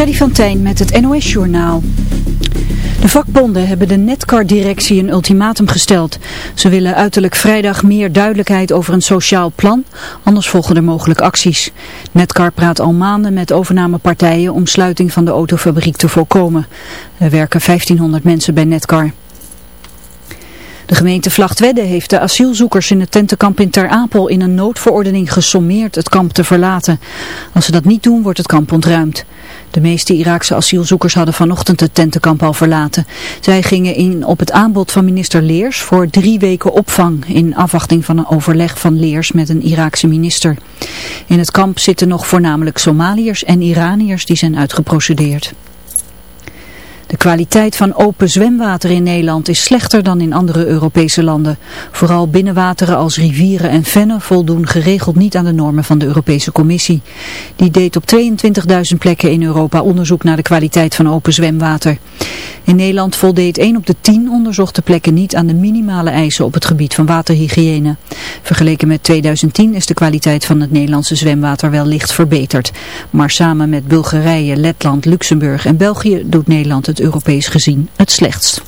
Freddy van Tijn met het NOS-journaal. De vakbonden hebben de Netcar-directie een ultimatum gesteld. Ze willen uiterlijk vrijdag meer duidelijkheid over een sociaal plan, anders volgen er mogelijk acties. Netcar praat al maanden met overnamepartijen om sluiting van de autofabriek te voorkomen. Er werken 1500 mensen bij Netcar. De gemeente Vlachtwedde heeft de asielzoekers in het tentenkamp in Ter Apel in een noodverordening gesommeerd het kamp te verlaten. Als ze dat niet doen, wordt het kamp ontruimd. De meeste Iraakse asielzoekers hadden vanochtend het tentenkamp al verlaten. Zij gingen in op het aanbod van minister Leers voor drie weken opvang in afwachting van een overleg van Leers met een Iraakse minister. In het kamp zitten nog voornamelijk Somaliërs en Iraniërs die zijn uitgeprocedeerd. De kwaliteit van open zwemwater in Nederland is slechter dan in andere Europese landen. Vooral binnenwateren als rivieren en vennen voldoen geregeld niet aan de normen van de Europese Commissie. Die deed op 22.000 plekken in Europa onderzoek naar de kwaliteit van open zwemwater. In Nederland voldeed 1 op de 10 onderzochte plekken niet aan de minimale eisen op het gebied van waterhygiëne. Vergeleken met 2010 is de kwaliteit van het Nederlandse zwemwater wel licht verbeterd. Maar samen met Bulgarije, Letland, Luxemburg en België doet Nederland het Europees gezien het slechtst.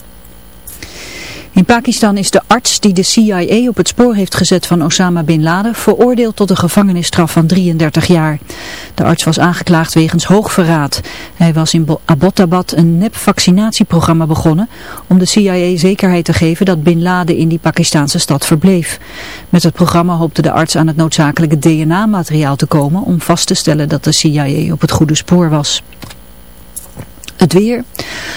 In Pakistan is de arts die de CIA op het spoor heeft gezet van Osama Bin Laden veroordeeld tot een gevangenisstraf van 33 jaar. De arts was aangeklaagd wegens hoogverraad. Hij was in Abbottabad een nep-vaccinatieprogramma begonnen om de CIA zekerheid te geven dat Bin Laden in die Pakistanse stad verbleef. Met het programma hoopte de arts aan het noodzakelijke DNA-materiaal te komen om vast te stellen dat de CIA op het goede spoor was. Het weer.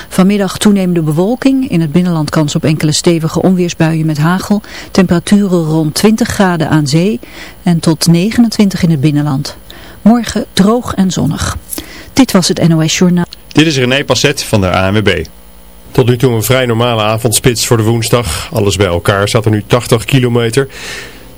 Vanmiddag toenemende bewolking. In het binnenland kans op enkele stevige onweersbuien met hagel. Temperaturen rond 20 graden aan zee en tot 29 in het binnenland. Morgen droog en zonnig. Dit was het NOS Journaal. Dit is René Passet van de ANWB. Tot nu toe een vrij normale avondspits voor de woensdag. Alles bij elkaar staat er nu 80 kilometer.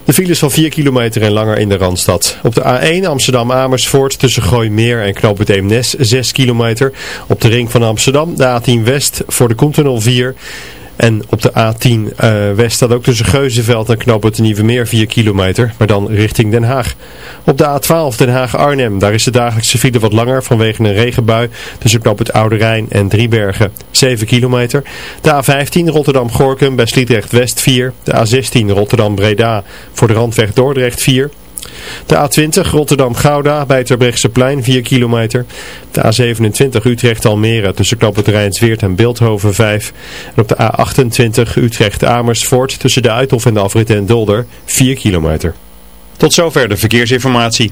De files van 4 kilometer en langer in de Randstad. Op de A1 Amsterdam-Amersfoort tussen Gooimeer en Knoop Eemnes 6 kilometer. Op de ring van Amsterdam de A10 West voor de Koentunnel 4. En op de A10 uh, West staat ook tussen Geuzenveld en Knoop het Nieuwe Meer 4 kilometer, maar dan richting Den Haag. Op de A12 Den Haag-Arnhem, daar is de dagelijkse file wat langer vanwege een regenbui tussen Knoop het Oude Rijn en Driebergen 7 kilometer. De A15 Rotterdam-Gorkum bij Sliedrecht West 4. De A16 Rotterdam-Breda voor de Randweg Dordrecht 4. De A20 Rotterdam-Gouda bij Terbrechtseplein 4 kilometer. De A27 Utrecht-Almere tussen Knoppen Zweert en Beeldhoven 5. En op de A28 Utrecht-Amersfoort tussen de Uithof en de Afrit en Dolder 4 kilometer. Tot zover de verkeersinformatie.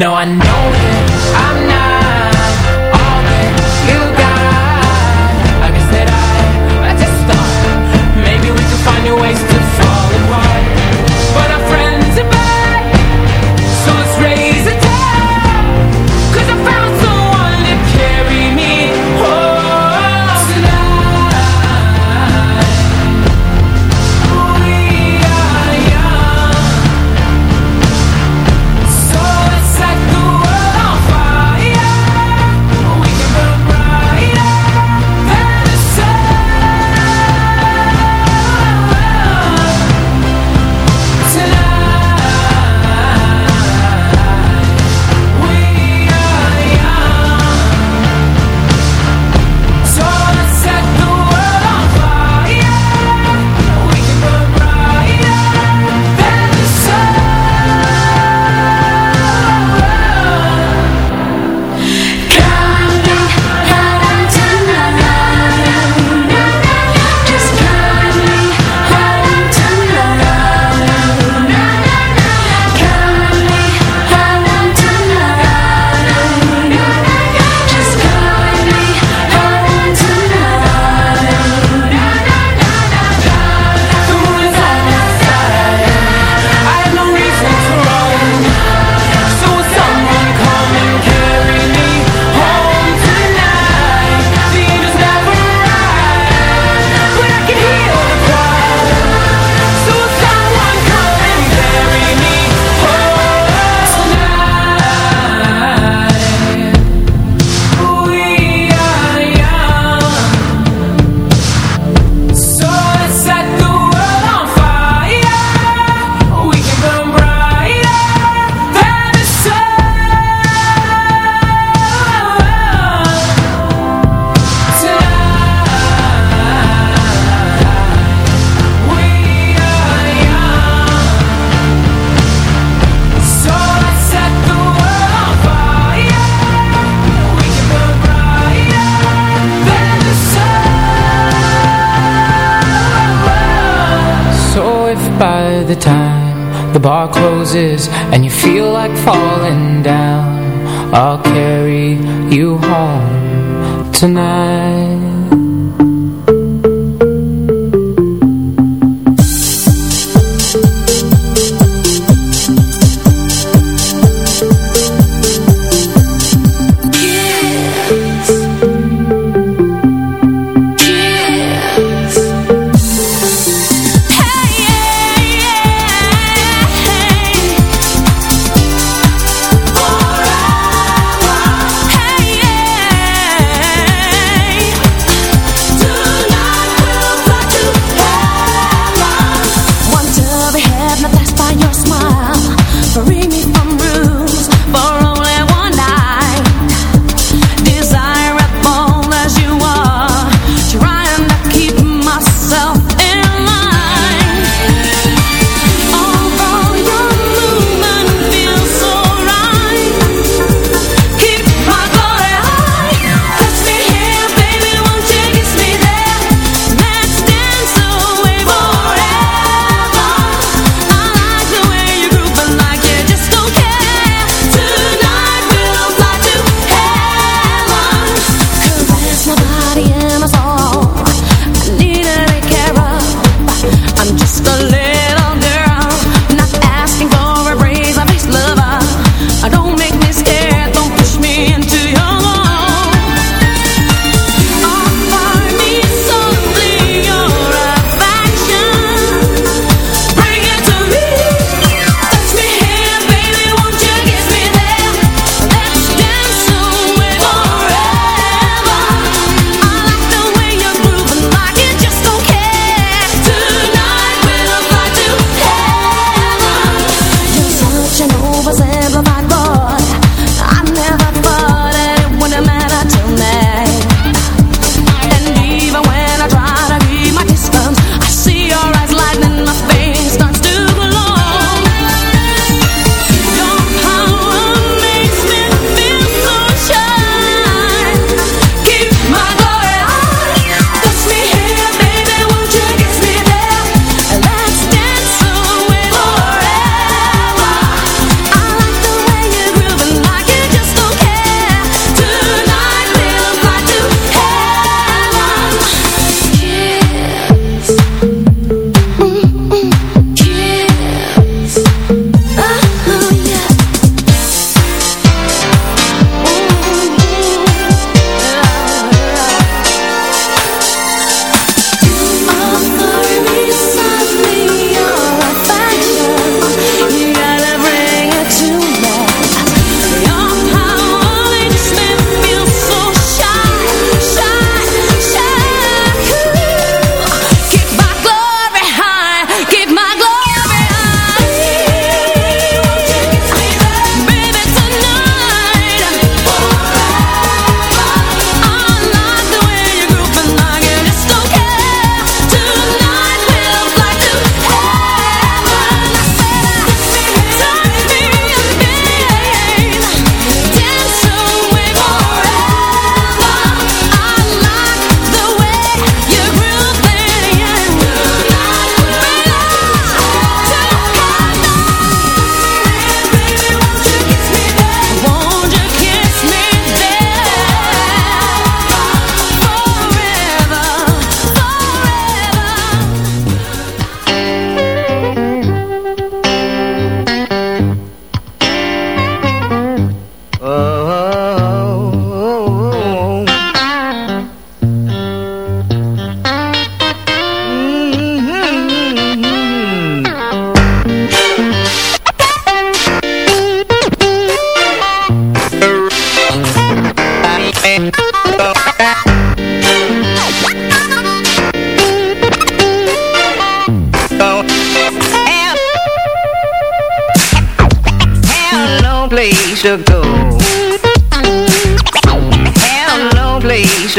No, I know.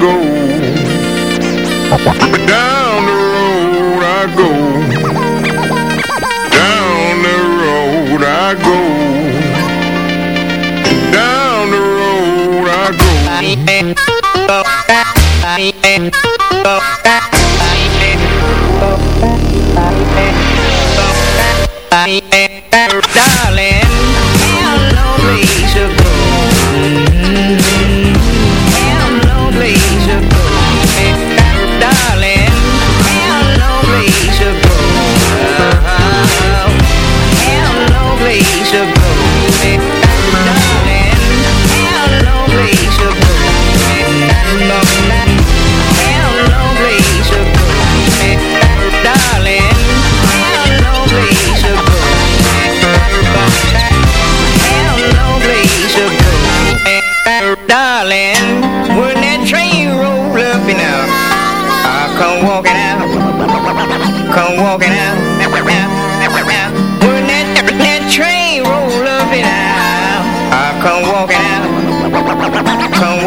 go. Down the road I go. Down the road I go. Down the road I go. I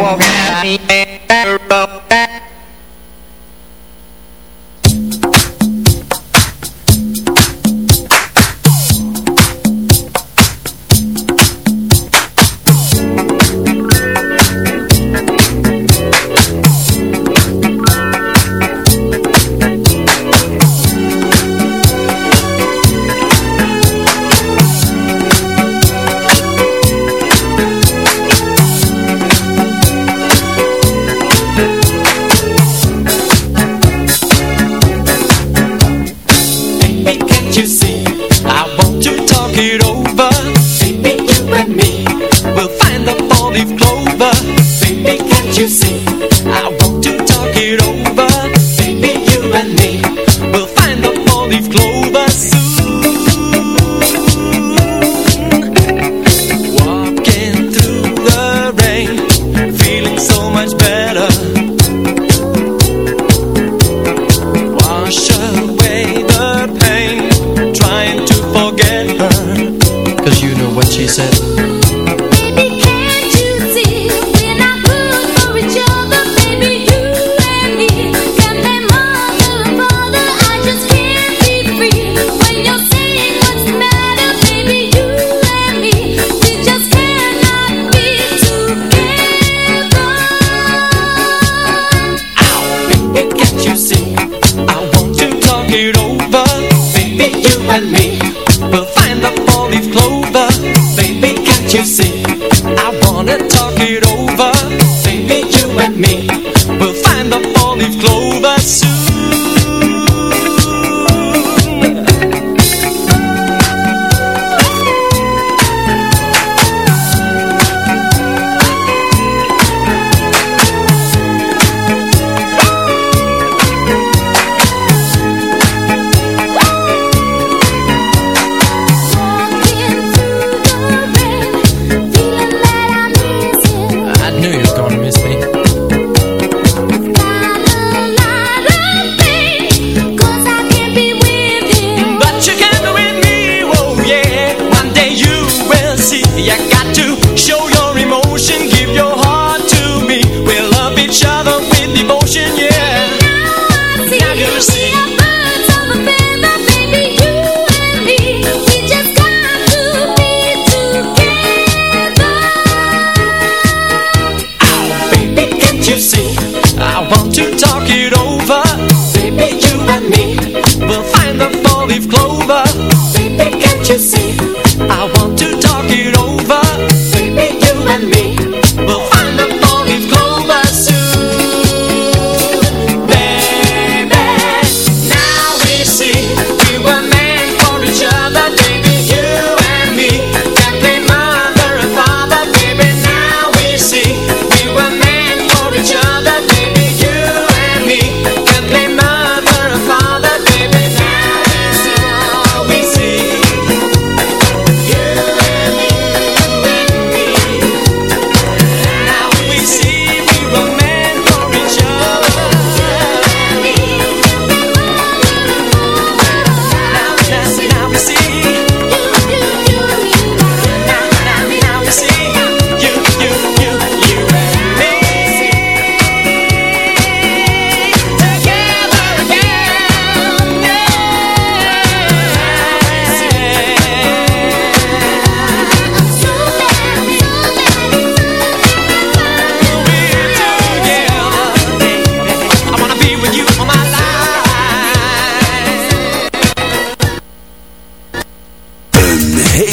walking. rock with devotion, yeah.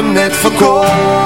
hem net verkocht.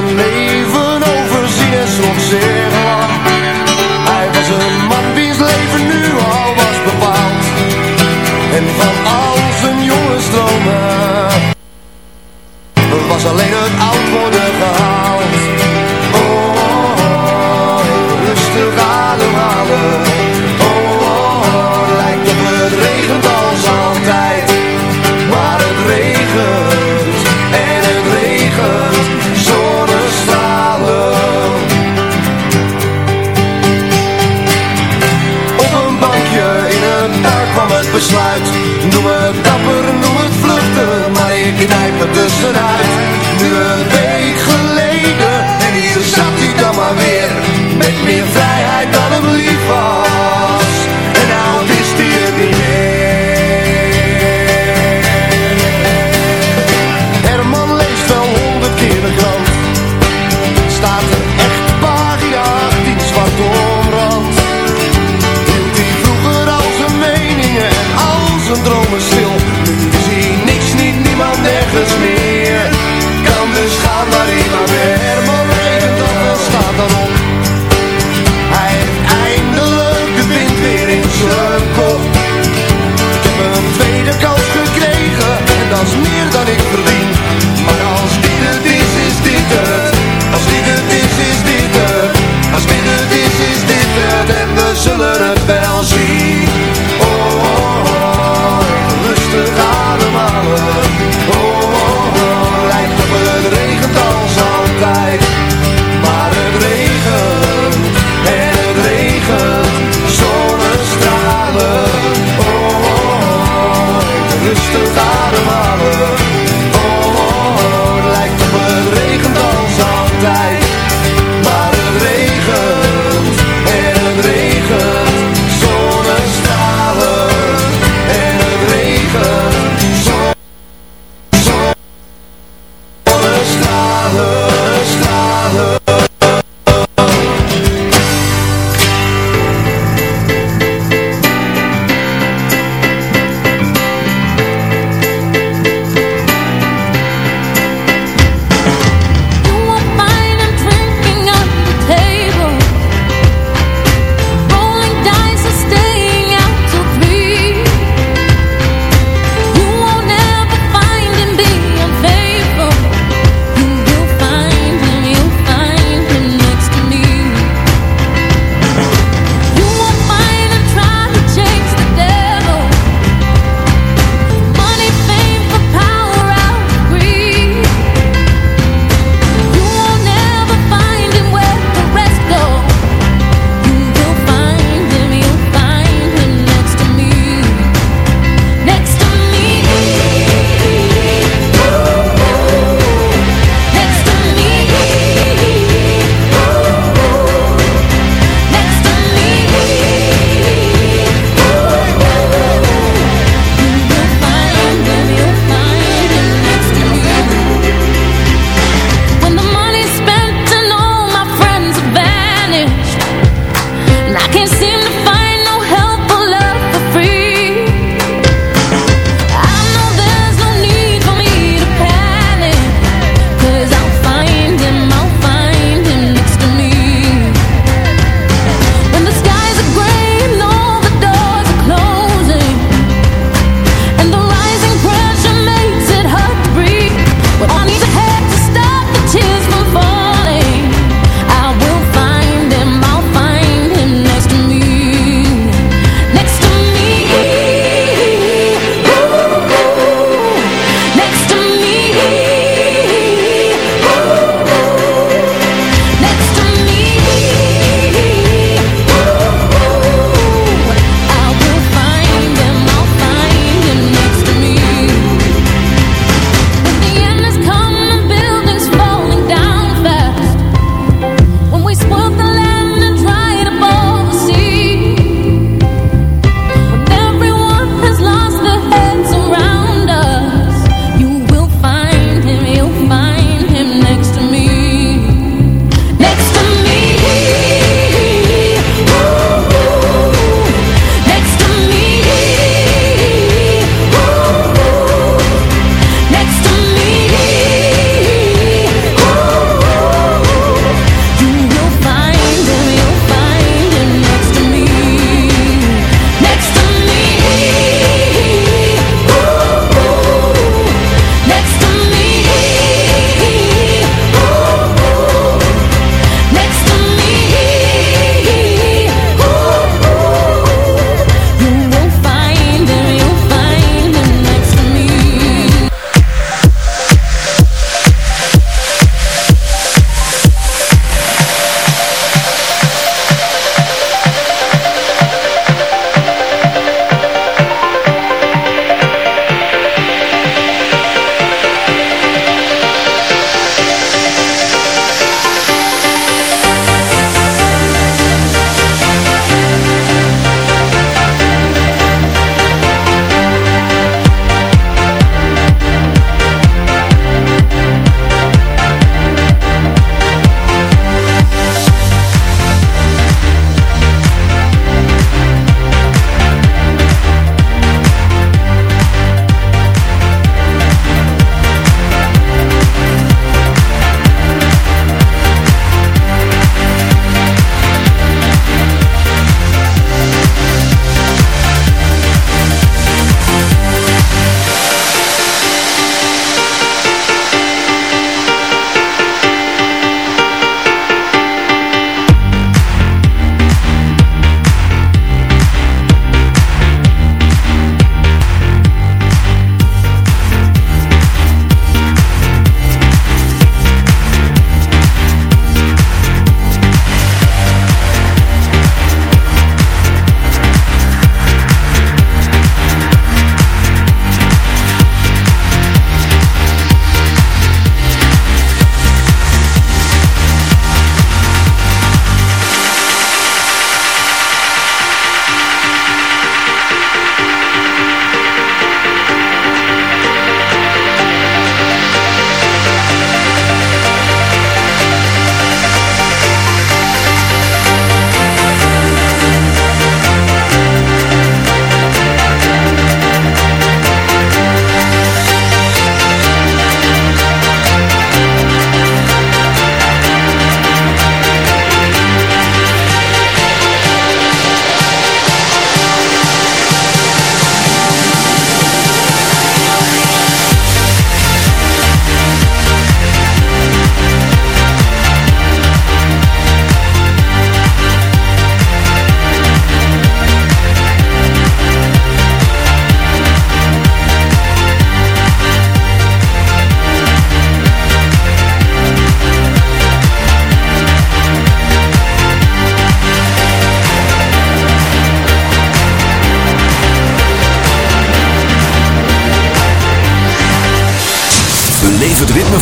can het besluit. Noem het dapper, noem het vluchten Maar ik knijp er tussenuit. Nu het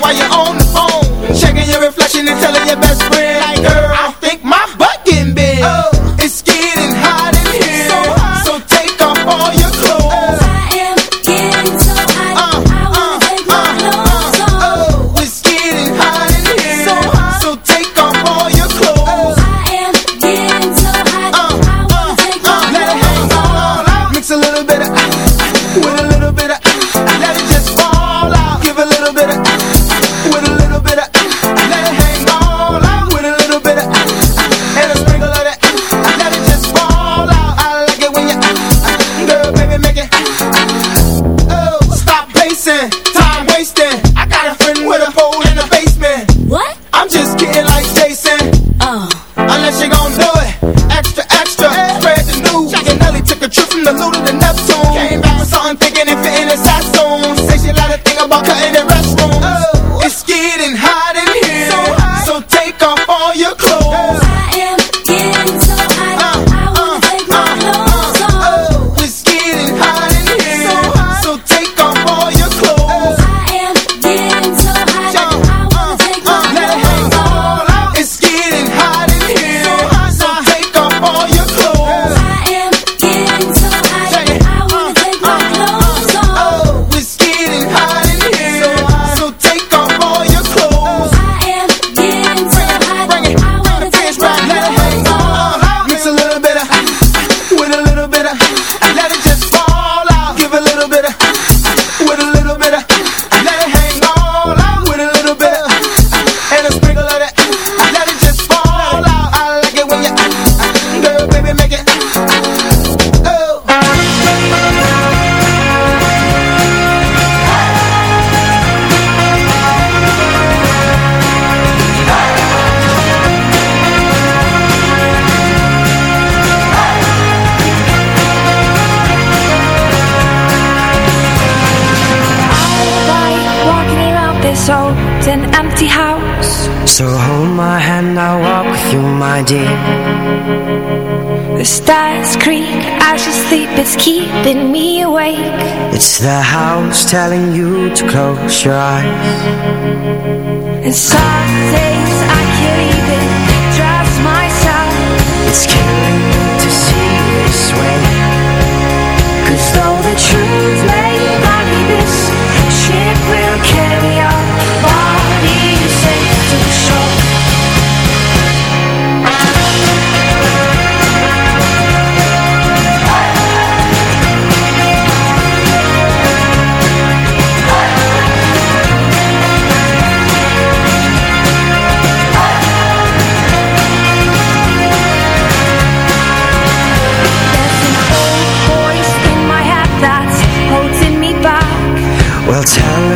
why you own It's keeping me awake. It's the house telling you to close your eyes. And some days I can't even trust myself. It's killing me to see this way. Cause though the truth time.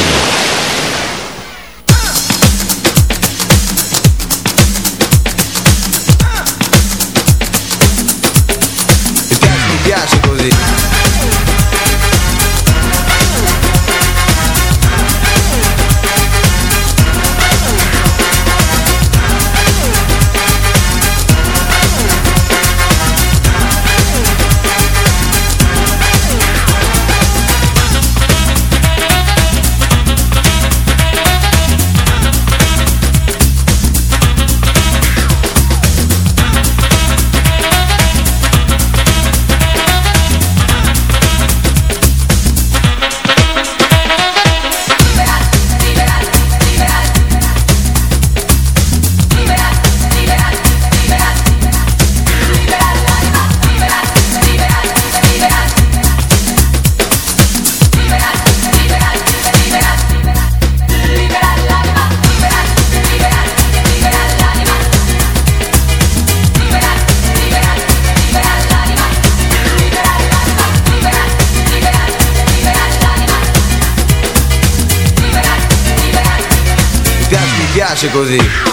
piace così.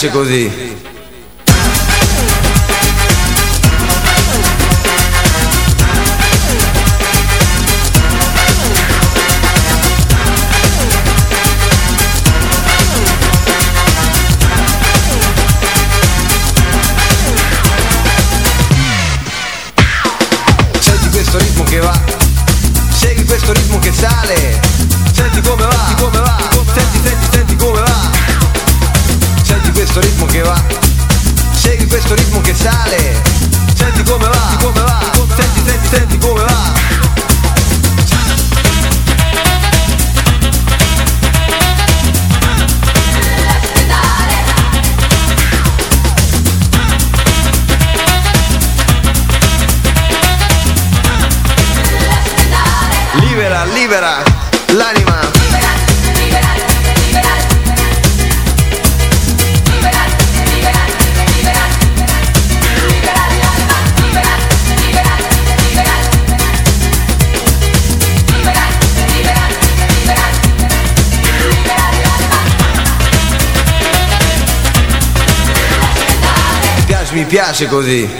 piace così. piace così.